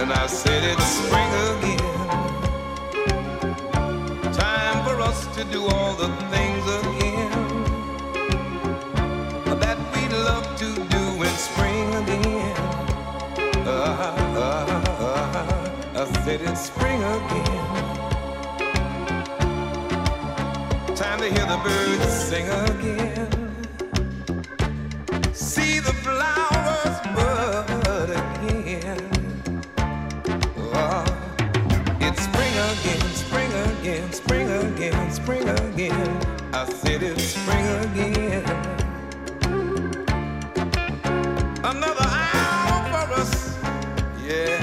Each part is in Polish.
And I said it's spring again. Time for us to do all the things again that we love to do in spring again. Uh, uh, uh, I said it's spring again. Time to hear the birds sing again. I said it's spring again. Another hour for us, yeah,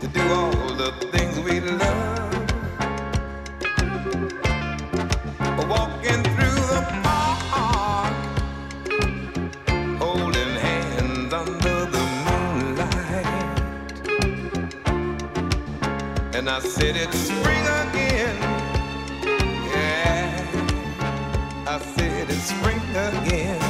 to do all the things we love. Walking through the park, holding hands under the moonlight. And I said it's spring spring again.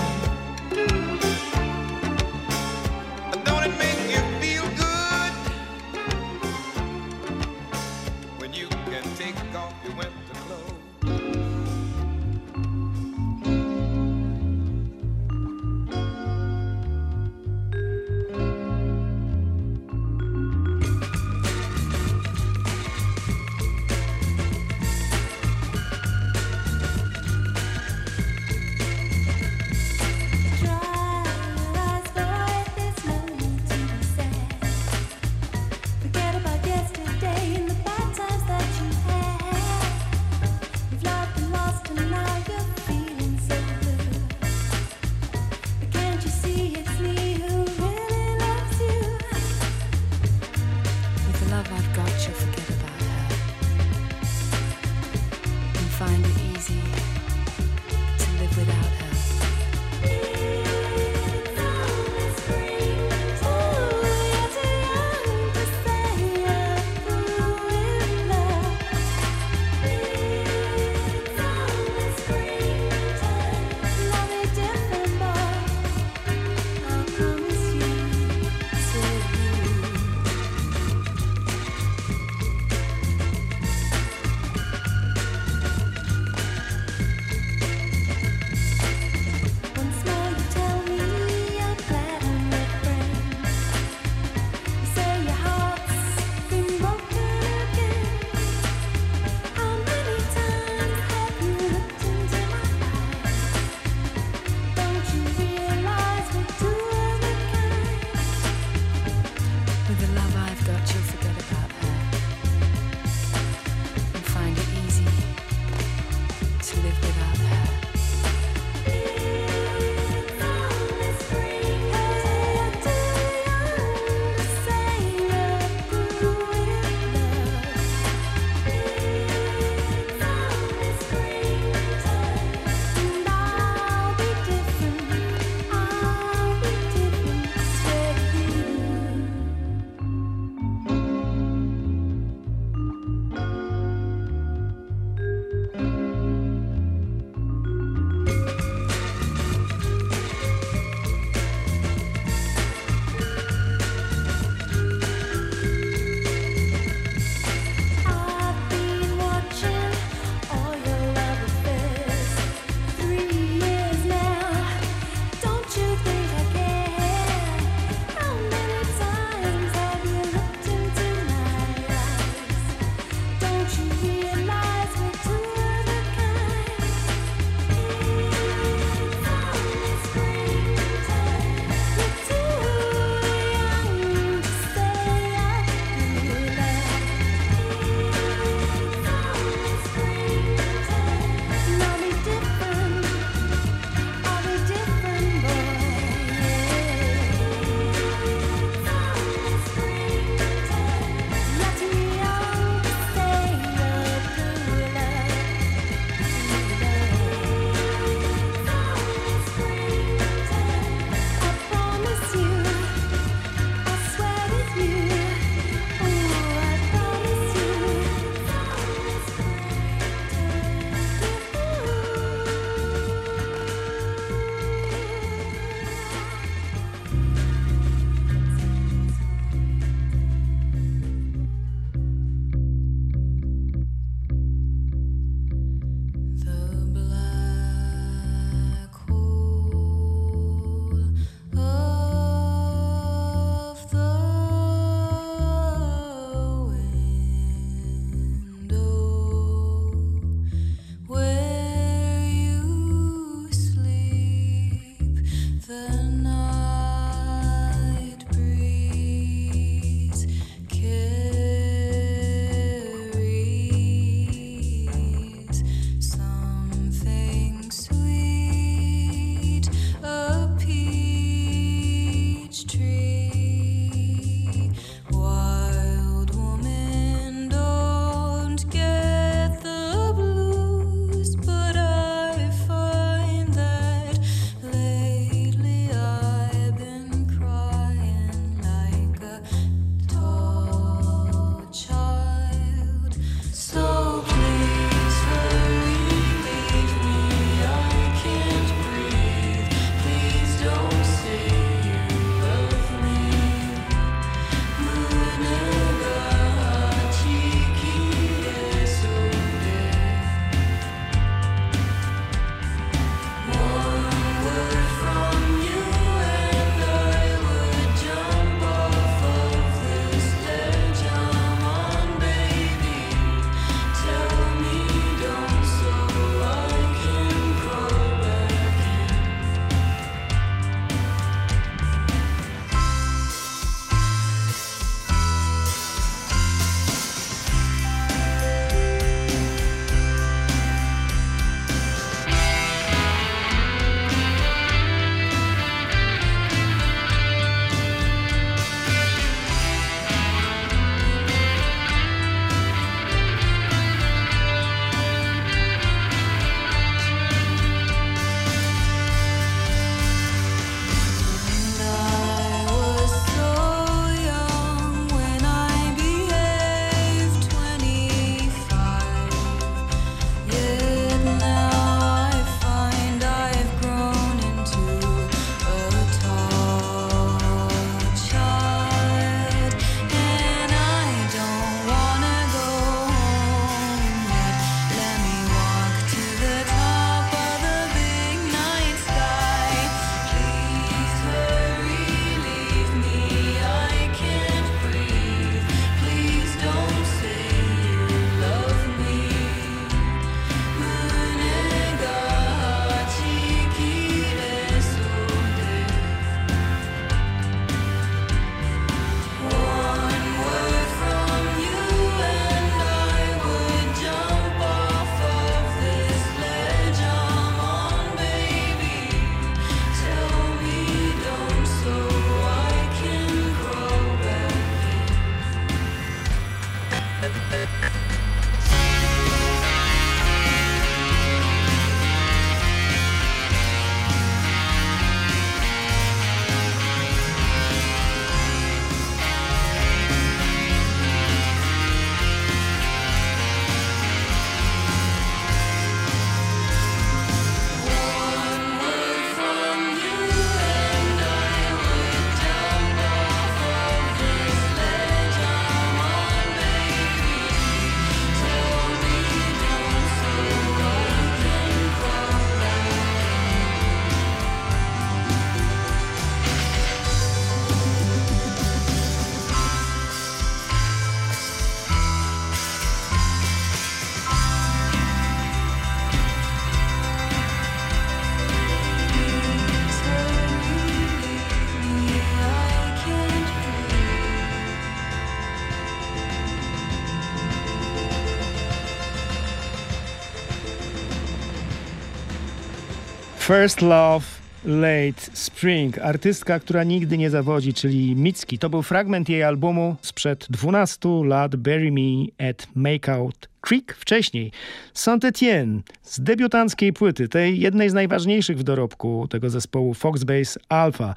First Love Late Spring, artystka, która nigdy nie zawodzi, czyli Mitski. To był fragment jej albumu sprzed 12 lat Bury Me at Makeout Creek. Wcześniej Saint-Étienne z debiutanckiej płyty, tej jednej z najważniejszych w dorobku tego zespołu Foxbase Alpha.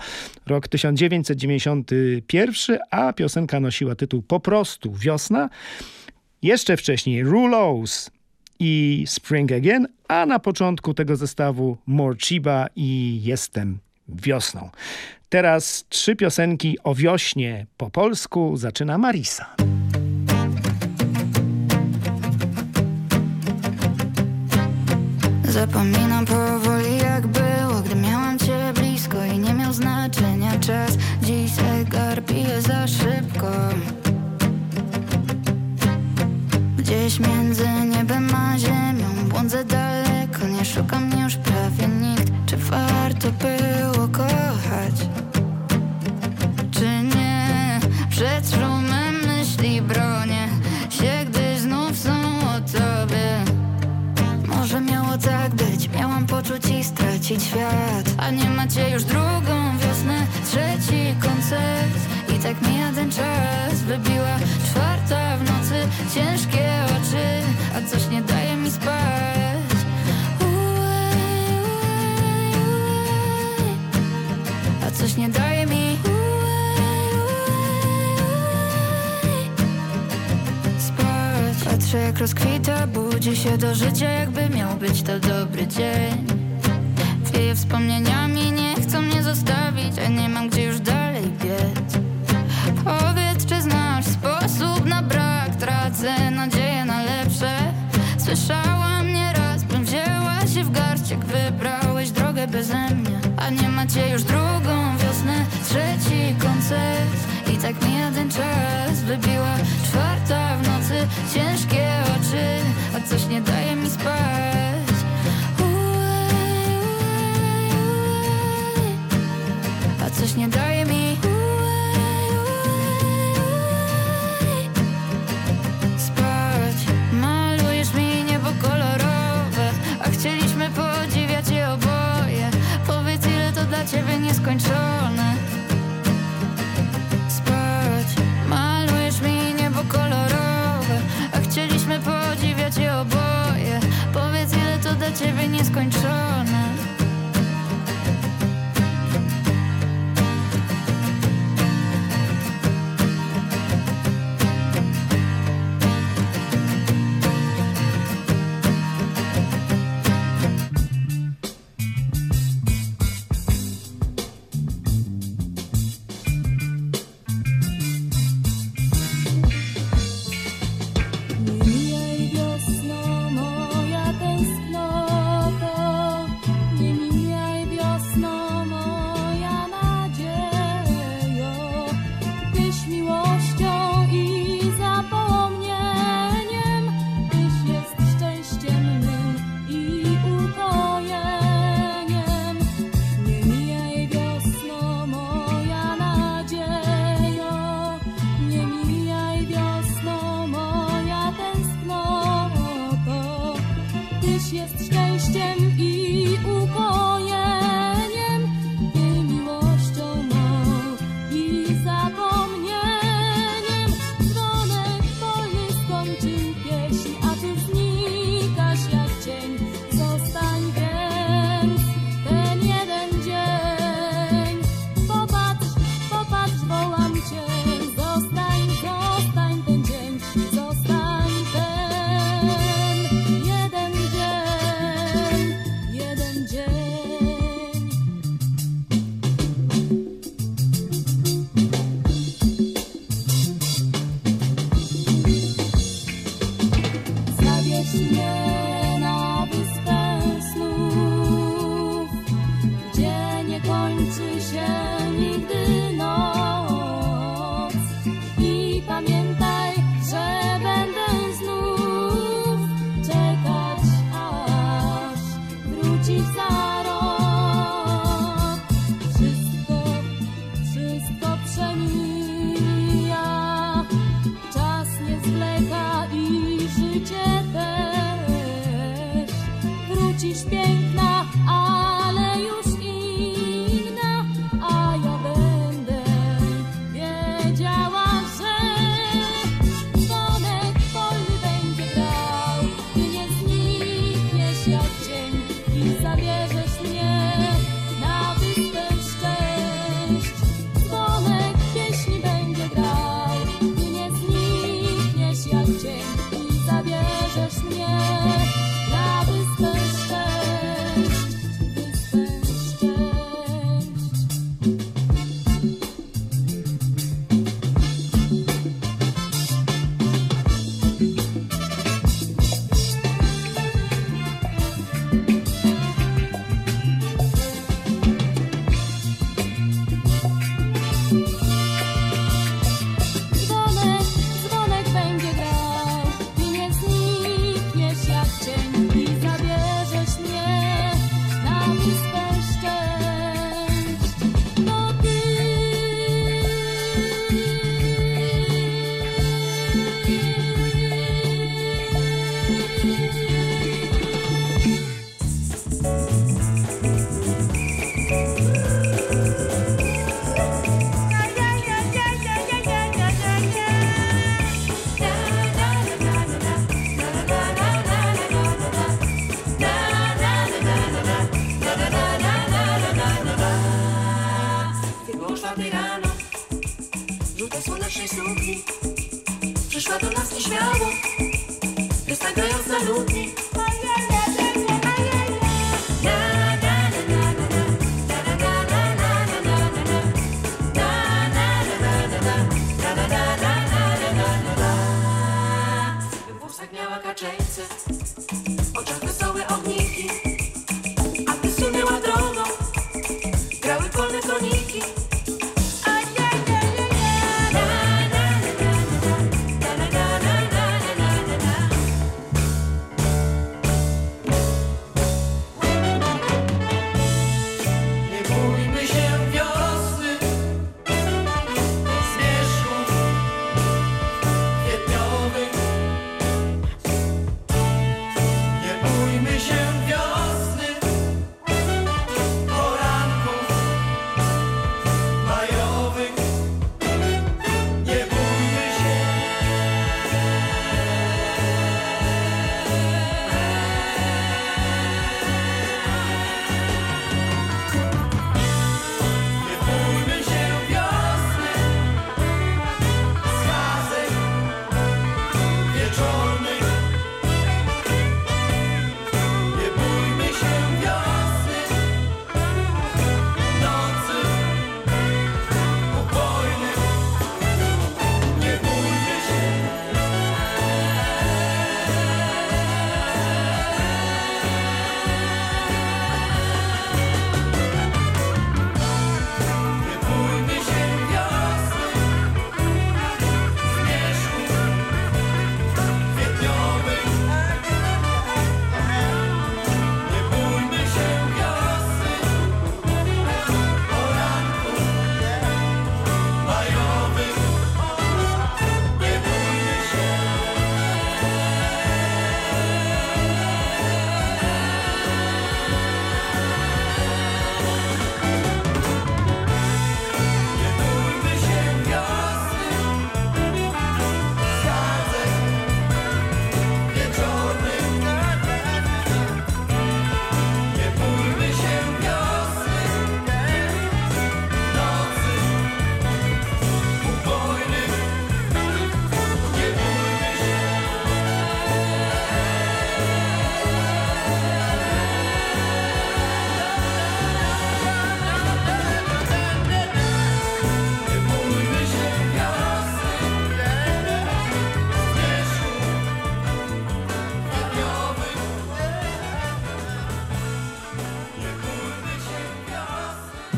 Rok 1991, a piosenka nosiła tytuł po prostu Wiosna. Jeszcze wcześniej Rulos i Spring Again, a na początku tego zestawu More Chiba i Jestem wiosną. Teraz trzy piosenki o wiośnie po polsku zaczyna Marisa. Zapominam powoli jak było, gdy miałam cię blisko i nie miał znaczenia czas. Dziś zegar pije za szybko. Gdzieś między niebem a ziemią Błądzę daleko, nie szuka mnie już prawie nikt Czy warto było kochać? Czy nie? Przed szumem myśli bronię się, gdy znów są o tobie Może miało tak być, miałam poczuć i stracić świat A nie macie już drugą wiosnę, trzeci koncert I tak mija ten czas, wybiła czwarta Ciężkie oczy, a coś nie daje mi spać. A coś nie daje mi. Spać. Patrzę jak rozkwita, budzi się do życia Jakby miał być to dobry dzień. Wieje wspomnieniami, nie chcą mnie zostawić A nie mam gdzie już dalej beze mnie. A nie macie już drugą wiosnę Trzeci koncert. I tak mija ten czas Wybiła czwarta w nocy. Ciężkie oczy A coś nie daje mi spać. A coś nie daje mi dla ciebie nieskończone. Spać Malujesz mi niebo kolorowe A chcieliśmy podziwiać je oboje. Powiedz ile to dla ciebie nieskończone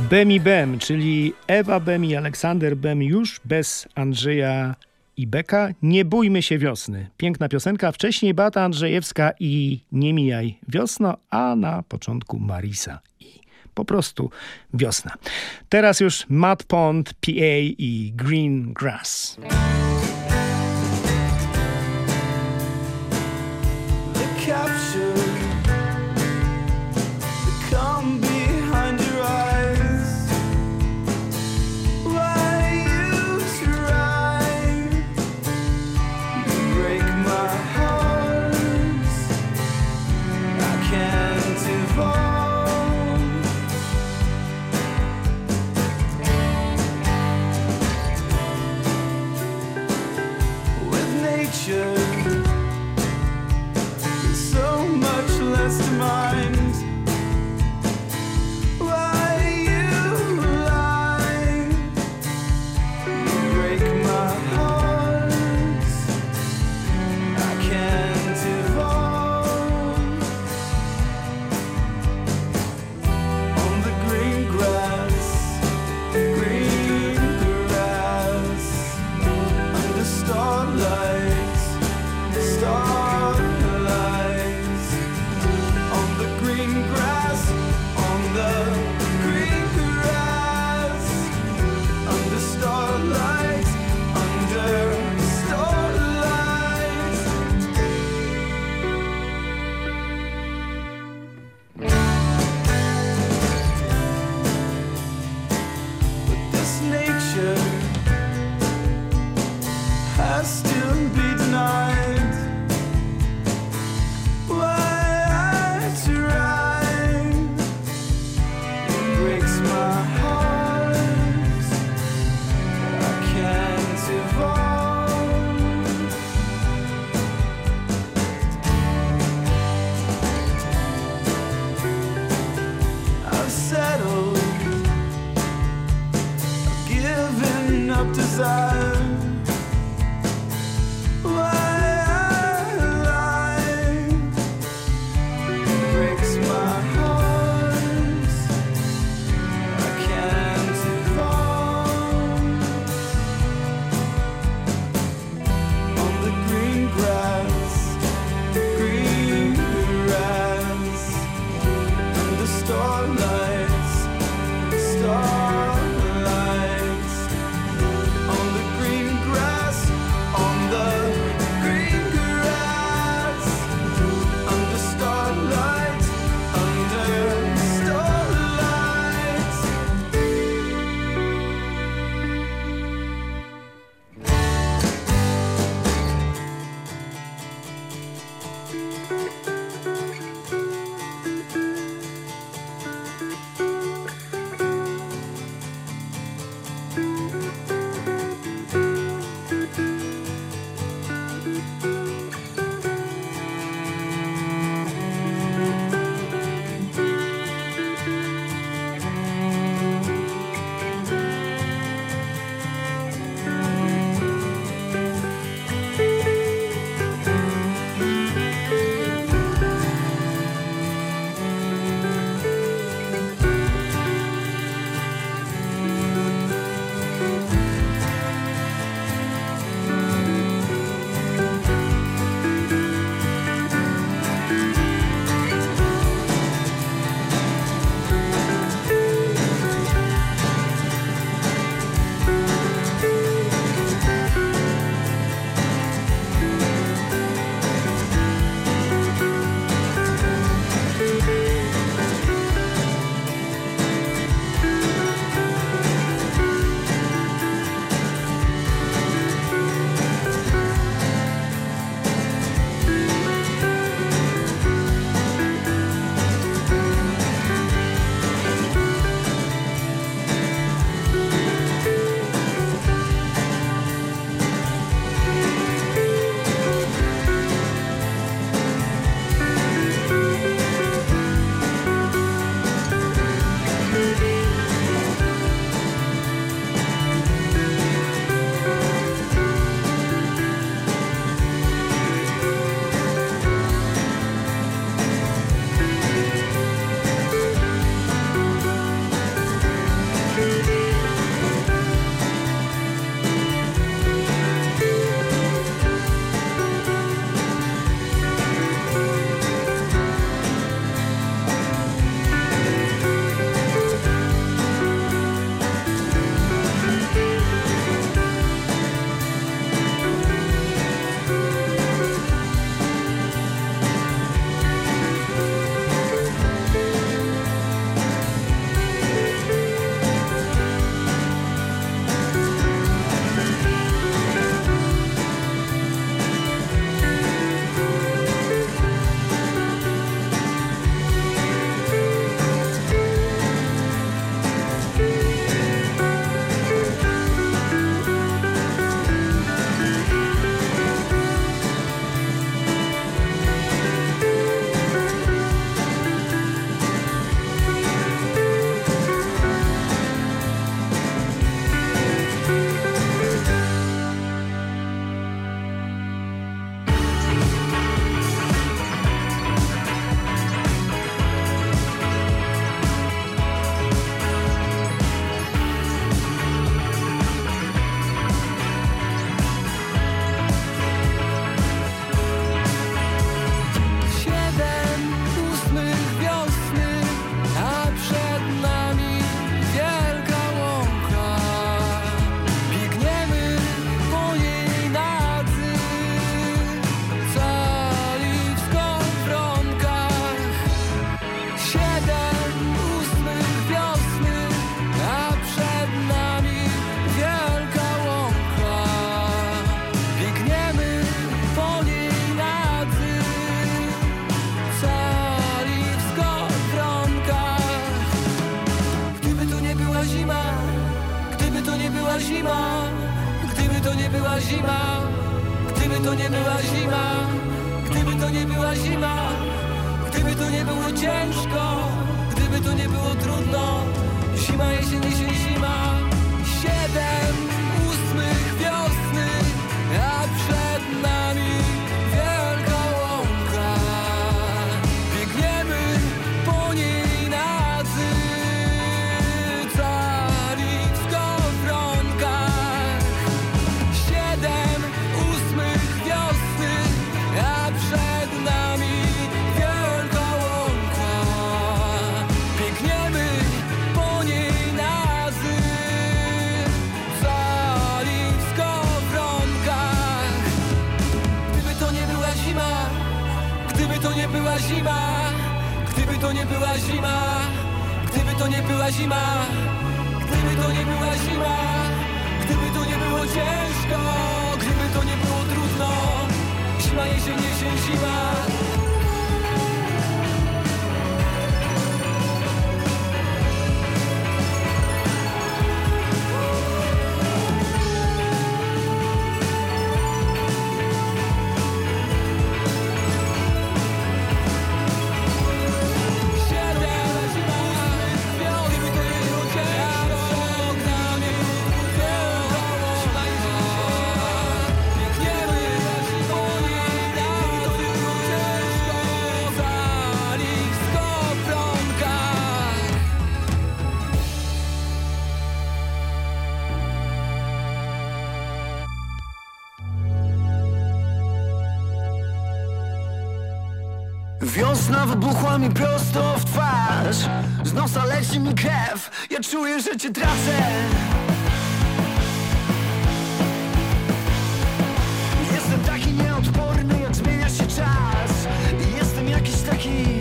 Bem i Bem, czyli Ewa Bem i Aleksander Bem już bez Andrzeja i Beka. Nie bójmy się wiosny. Piękna piosenka, wcześniej Bata Andrzejewska i Nie mijaj wiosno, a na początku Marisa i po prostu wiosna. Teraz już Matt Pond, PA i Green Grass. Mi prosto w twarz. Z nosa leci mi krew Ja czuję, że cię tracę. Jestem taki nieodporny, jak zmienia się czas. Jestem jakiś taki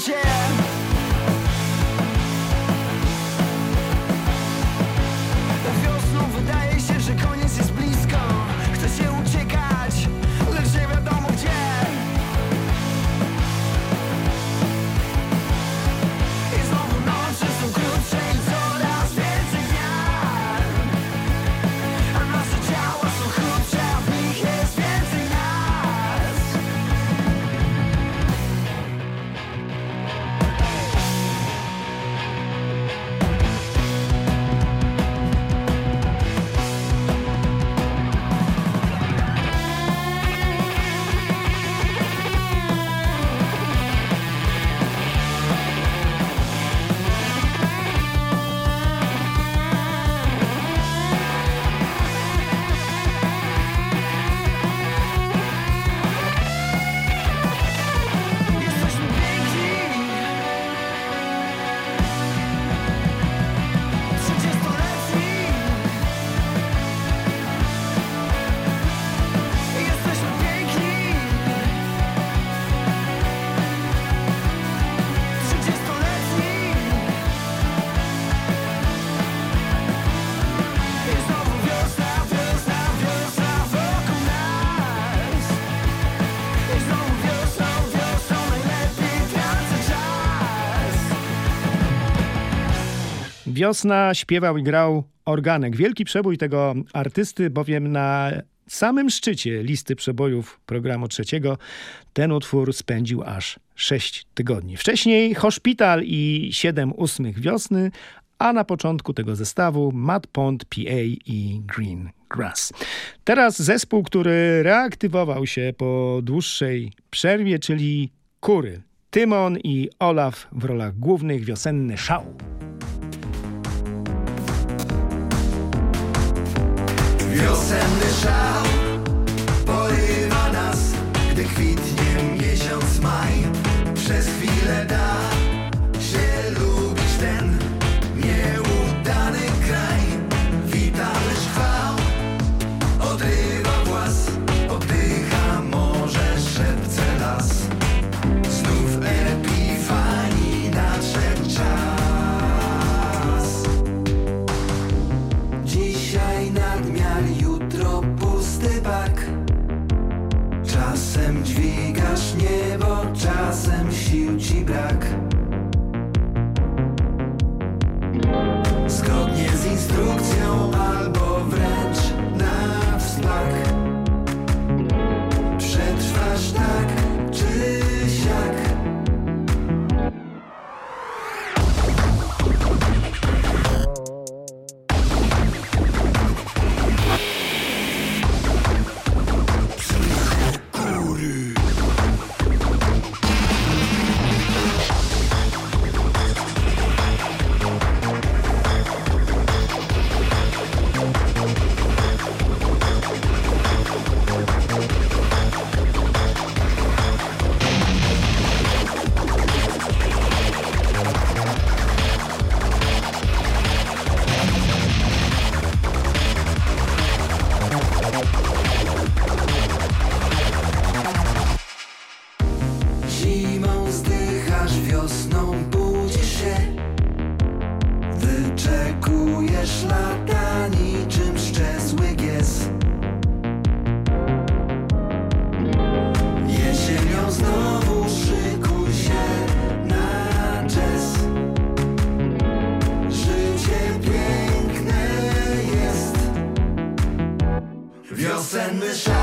wciąż Wiosna śpiewał i grał organek. Wielki przebój tego artysty, bowiem na samym szczycie listy przebojów programu trzeciego ten utwór spędził aż 6 tygodni. Wcześniej Hospital i 7 ósmych wiosny, a na początku tego zestawu Mad Pond PA i Green Grass. Teraz zespół, który reaktywował się po dłuższej przerwie, czyli Kury. Tymon i Olaf w rolach głównych, wiosenny szał. Wiosenny szał porywa nas, gdy kwitnie miesiąc maj. Przez chwilę da Wiosenny szał porywa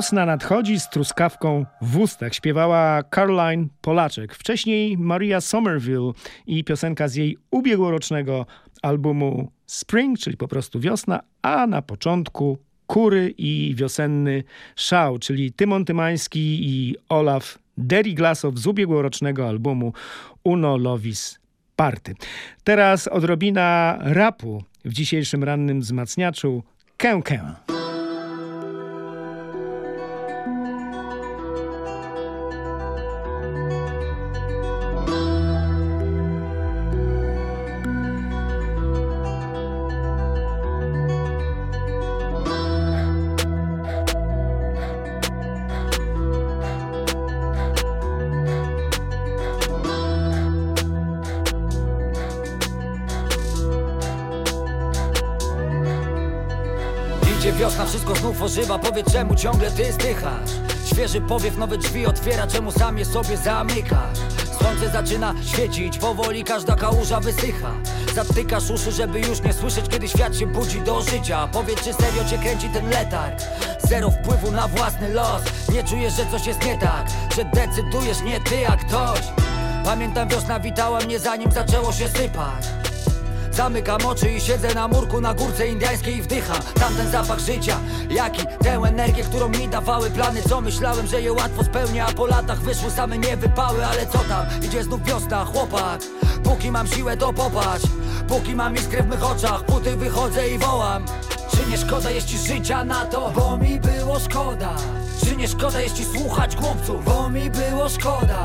Wiosna nadchodzi z truskawką w ustach śpiewała Caroline Polaczek. Wcześniej Maria Somerville i piosenka z jej ubiegłorocznego albumu Spring, czyli po prostu wiosna, a na początku Kury i wiosenny szał, czyli Tymon Tymański i Olaf Deriglasow z ubiegłorocznego albumu Uno Lovis Party. Teraz odrobina rapu w dzisiejszym rannym wzmacniaczu Kękę. Kę. Gdzie wiosna wszystko znów ożywa Powiedz czemu ciągle ty zdychasz? Świeży powiew nowe drzwi otwiera Czemu sam je sobie zamykasz? Słońce zaczyna świecić Powoli każda kałuża wysycha. Zatykasz uszy, żeby już nie słyszeć Kiedy świat się budzi do życia. Powiedz czy serio cię kręci ten letarg? Zero wpływu na własny los. Nie czujesz, że coś jest nie tak Że decydujesz nie ty, a ktoś. Pamiętam wiosna witała mnie zanim zaczęło się sypać. Zamykam oczy i siedzę na murku na górce indyjskiej i wdycham. Tamten zapach życia, jaki? Tę energię, którą mi dawały plany Co myślałem, że je łatwo spełnię, a po latach wyszły same nie wypały Ale co tam, idzie znów wiosna, chłopak. Póki mam siłę to popatrz. Póki mam iskrę w mych oczach, puty wychodzę i wołam. Czy nie szkoda jest ci życia na to, bo mi było szkoda. Czy nie szkoda jest ci słuchać głupców, bo mi było szkoda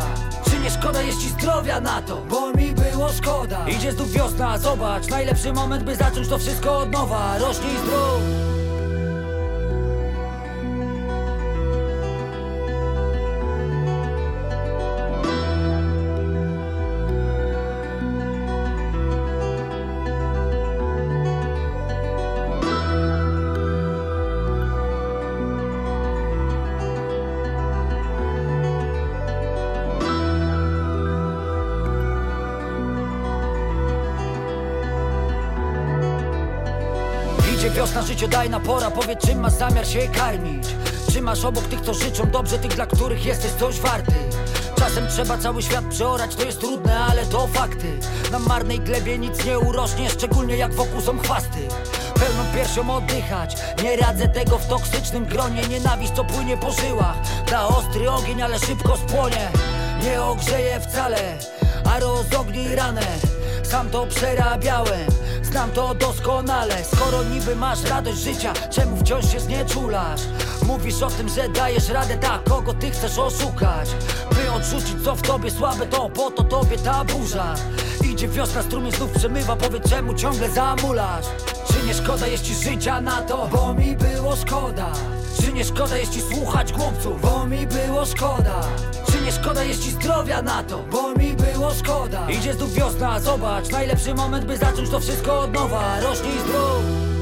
nie szkoda jest ci zdrowia na to, bo mi było szkoda. Idzie znów wiosna, zobacz, najlepszy moment by zacząć to wszystko od nowa. Rośnij zdrów Idzie wiosna, życiodajna pora, powiedz czym masz zamiar się karmić. Czy masz obok tych, co życzą dobrze, tych, dla których jesteś coś warty? Czasem trzeba cały świat przeorać, to jest trudne, ale to fakty. Na marnej glebie nic nie urośnie, szczególnie jak wokół są chwasty. Pełną piersią oddychać, nie radzę tego w toksycznym gronie. Nienawiść, co płynie po żyłach, da ostry ogień, ale szybko spłonie. Nie ogrzeje wcale, a rozogni ranę. Sam to przerabiałem, znam to doskonale. Skoro niby masz radość życia, czemu wciąż się znieczulasz? Mówisz o tym, że dajesz radę, tak, kogo ty chcesz oszukać? By odrzucić co w tobie słabe, to po to tobie ta burza. Idzie wiosna, strumień znów przemywa, powiedz czemu ciągle zamulasz? Czy nie szkoda jest ci życia na to, bo mi było szkoda. Czy nie szkoda jest ci słuchać głupców, bo mi było szkoda. Czy nie szkoda jest ci zdrowia na to, bo mi było szkoda. Idzie znów wiosna, zobacz, najlepszy moment by zacząć to wszystko od nowa. Rośnij zdrów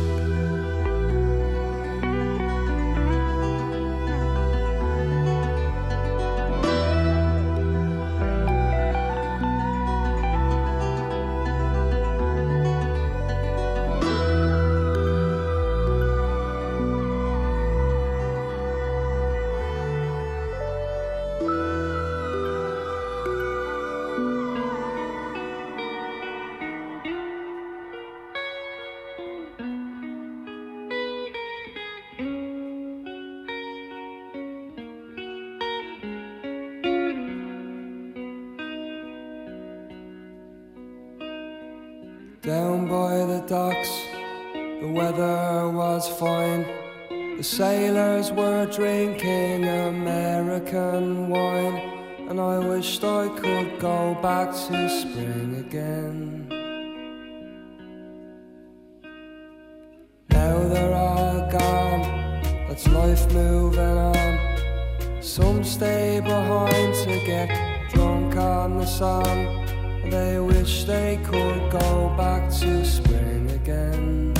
sun. They wish they could go back to spring again.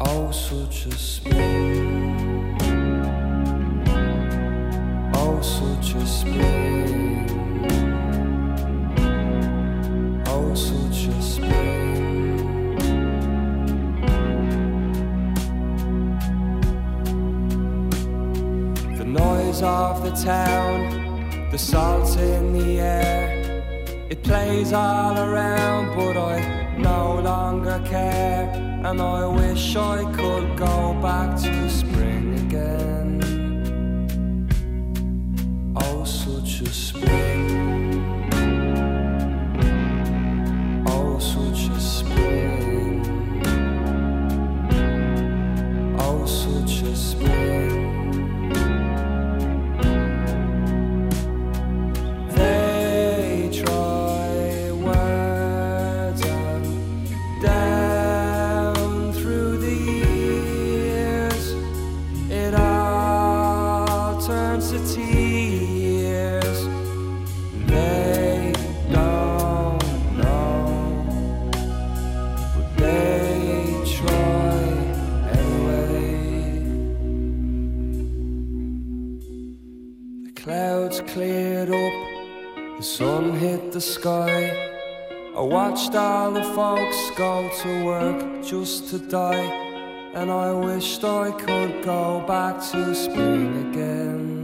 Oh, such a spring. Oh, such a spring. Town, the salt in the air. It plays all around, but I no longer care. And I wish I could go back to spring go to work just to die, and I wished I could go back to spring again.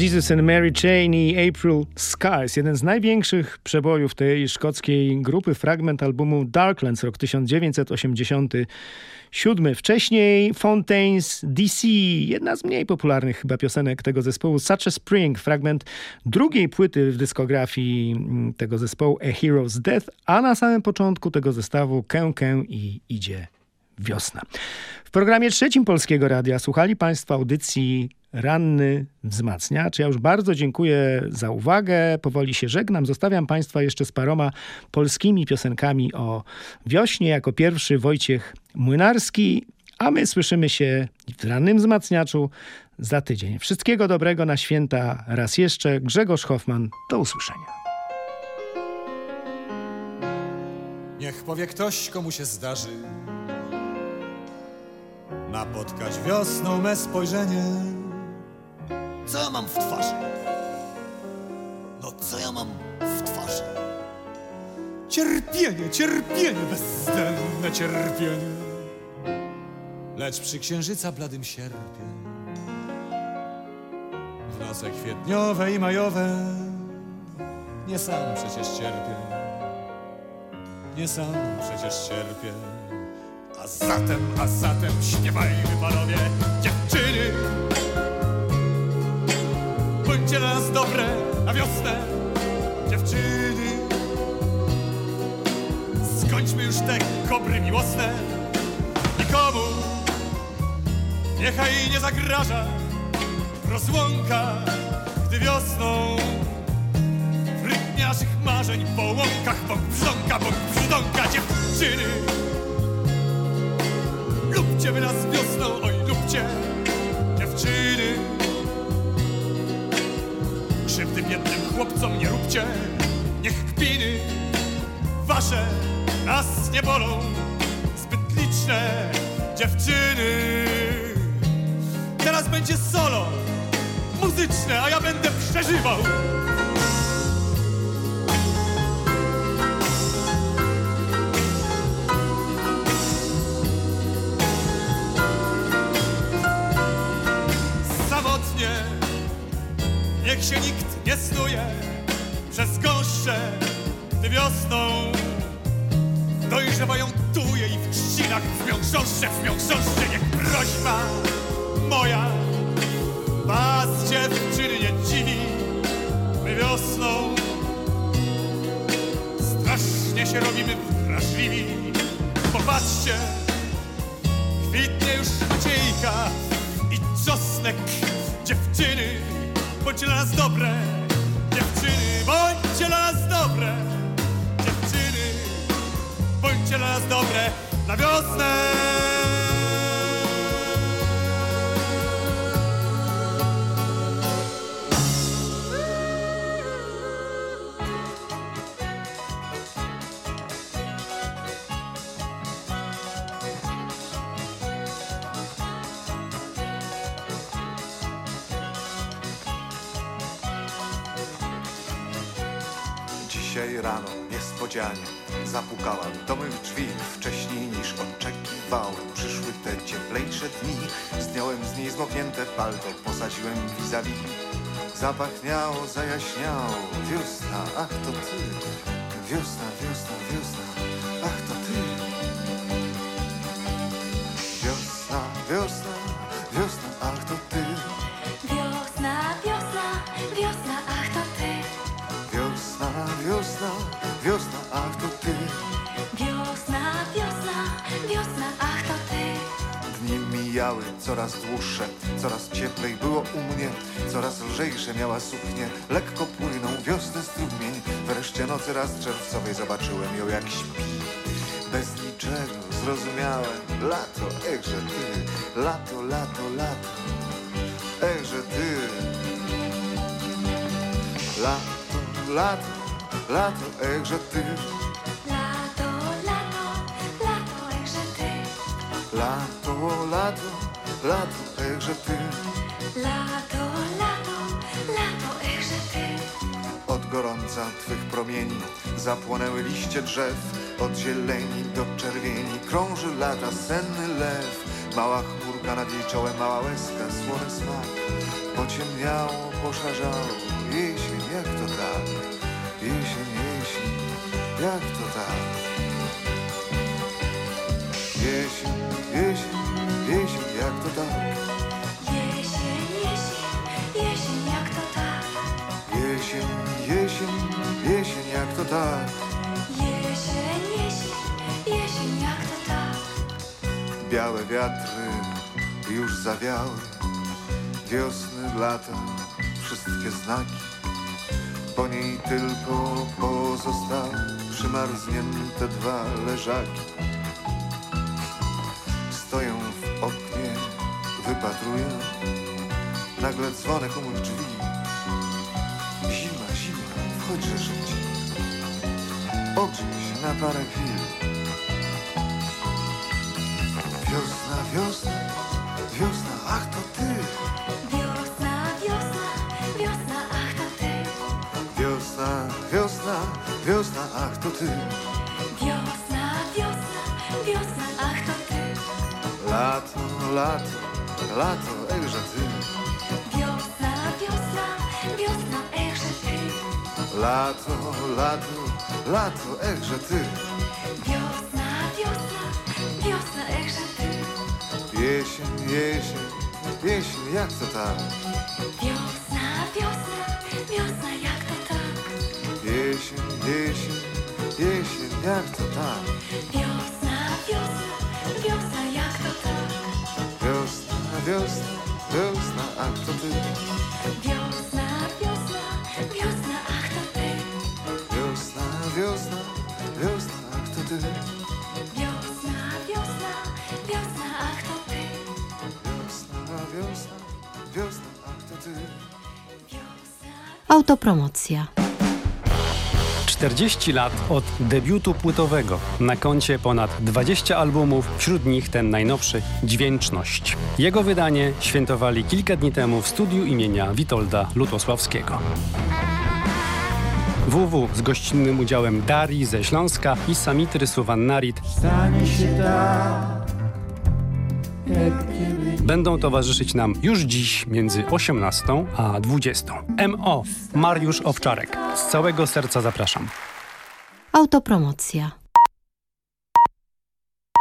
Jesus and Mary Chain i April Skies, jeden z największych przebojów tej szkockiej grupy, fragment albumu Darklands, rok 1987. Wcześniej Fontaines DC, jedna z mniej popularnych chyba piosenek tego zespołu, Such a Spring, fragment drugiej płyty w dyskografii mm, tego zespołu, A Hero's Death, a na samym początku tego zestawu Kę Kę i Idzie Wiosna. W programie trzecim Polskiego Radia słuchali Państwo audycji Ranny Wzmacniacz. Ja już bardzo dziękuję za uwagę. Powoli się żegnam. Zostawiam Państwa jeszcze z paroma polskimi piosenkami o wiośnie. Jako pierwszy Wojciech Młynarski, a my słyszymy się w Rannym Wzmacniaczu za tydzień. Wszystkiego dobrego na święta raz jeszcze. Grzegorz Hoffman. Do usłyszenia. Niech powie ktoś, komu się zdarzy napotkać wiosną me spojrzenie. Co ja mam w twarzy? No co ja mam w twarzy? Cierpienie, cierpienie, bezdenne cierpienie. Lecz przy księżyca bladym sierpie, w noce kwietniowe i majowe, nie sam przecież cierpię, nie sam przecież cierpię. A zatem, a zatem śpiewajmy panowie, dziewczyny, bądźcie dla nas dobre na wiosnę, dziewczyny. Skończmy już te kobry miłosne, nikomu niechaj nie zagraża rozłąka, gdy wiosną w rytmie naszych marzeń po łąkach bąk brzdąka, bąk brzdąka dziewczyny. Lubcie nas wiosną, oj lubcie dziewczyny. Krzywdy biednym chłopcom nie róbcie, niech kpiny wasze nas nie bolą. Zbyt liczne dziewczyny. Teraz będzie solo muzyczne, a ja będę przeżywał. Przez gąszcze, gdy wiosną dojrzewają tuje i w trzcinach w mią chrząszcze, w mią chrząszcze, niech prośba moja was dziewczyny nie dziwi. My wiosną strasznie się robimy wrażliwi. Popatrzcie, kwitnie już maciejka i czosnek. Dziewczyny, bądźcie dla nas dobre. Nas dobre na wiosnę. Dzisiaj rano niespodzianie zapukałem do mych drzwi. Wcześniej niż oczekiwałem przyszły te cieplejsze dni. Zdjąłem z niej zmoknięte palto, posadziłem vis-a-vis. Zapachniało, zajaśniało, wiosna, ach to ty. Wiosna, wiosna, coraz dłuższe, coraz cieplej było u mnie, coraz lżejsze miała suknię, lekko płynął wiosny strumień. Wreszcie nocy raz czerwcowej zobaczyłem ją jak śpi. Bez niczego zrozumiałem, lato, echże ty, lato, lato, lato, echże ty. Lato, lato, lato, echże ty, Lato, lato, lato, echże ty. lato, lato, lato, echże ty. Lato, lato, lato, echże ty. Od gorąca twych promieni zapłonęły liście drzew, od zieleni do czerwieni krąży lata senny lew. Mała chmurka nad jej czołem, mała łezka, słony smak. Pociemniało, poszarzało, jesień, jak to tak? Jesień, jesień, jak to tak? Jesień, jesień, tak? Jesień, jesień, jesień, jak to tak. Białe wiatry już zawiały, wiosny, lata, wszystkie znaki. Po niej tylko pozostały przymarznięte dwa leżaki. Stoję w oknie, wypatruję, nagle dzwonek u na parę chwil. Wiosna, wiosna, wiosna, ach to ty. Wiosna, wiosna, wiosna, ach to ty. Wiosna, wiosna, wiosna, ach to ty. Wiosna, wiosna, wiosna, ach to ty. Lato, lato, lato, ejże ty. Wiosna, wiosna, wiosna, ejże Lato, lato, lato, ejże ty. Wiosna, wiosna, wiosna, echże ty. Jesień, jesień, jesień, jak to tak? Wiosna, wiosna, wiosna, jak to tak? Jesień, jesień, jesień, jak to tak? Wiosna, wiosna, wiosna, jak to tak? Wiosna, wiosna, wiosna, ach to ty. Wiosna, ty. Wiosna, wiosna, wiosna, ach to ty. Wiosna, wiosna, wiosna, ach to ty. Autopromocja. 40 lat od debiutu płytowego. Na koncie ponad 20 albumów, wśród nich ten najnowszy Dźwięczność. Jego wydanie świętowali kilka dni temu w studiu imienia Witolda Lutosławskiego. WW z gościnnym udziałem Darii ze Śląska i Samitry Suwannarit Stanie się tak, będą towarzyszyć nam już dziś między 18 a 20. MO Mariusz Owczarek. Z całego serca zapraszam. Autopromocja.